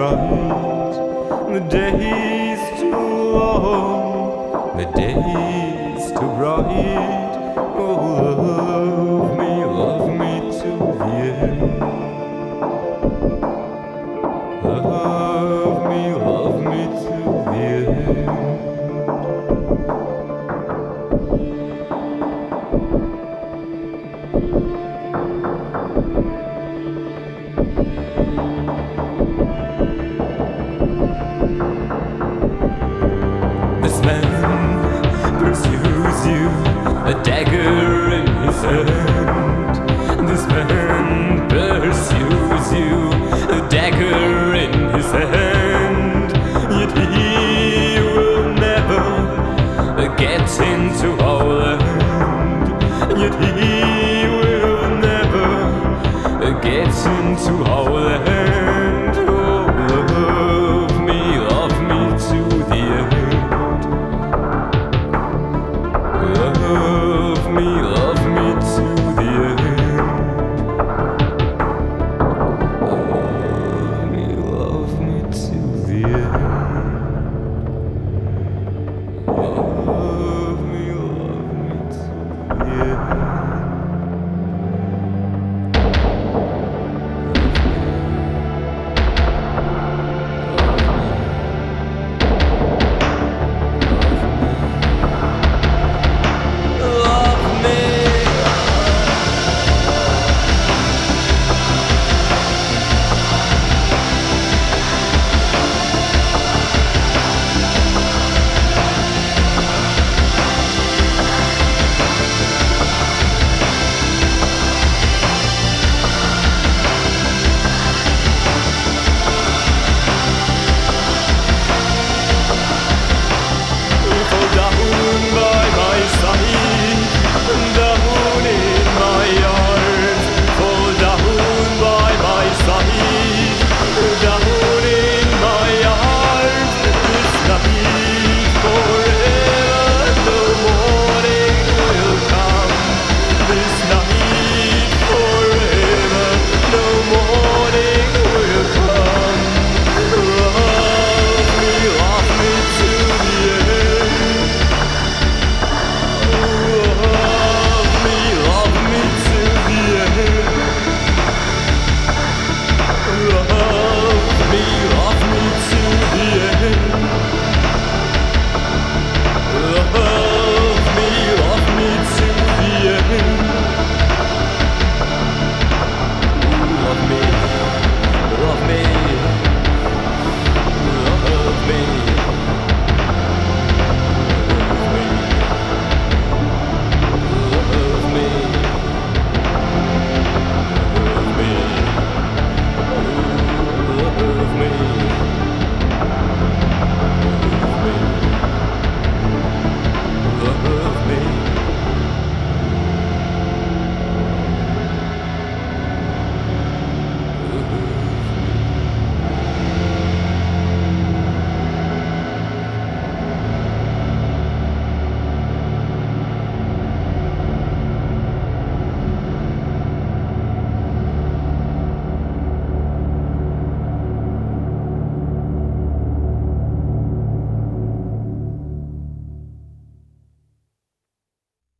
too the day's too long, the day's too bright. Oh, love me, love me to the end. Love me, love me to the end. This man pursues you, a dagger in his hand. This man pursues you, a dagger in his hand. Yet he will never get into our land. Yet he will never get into our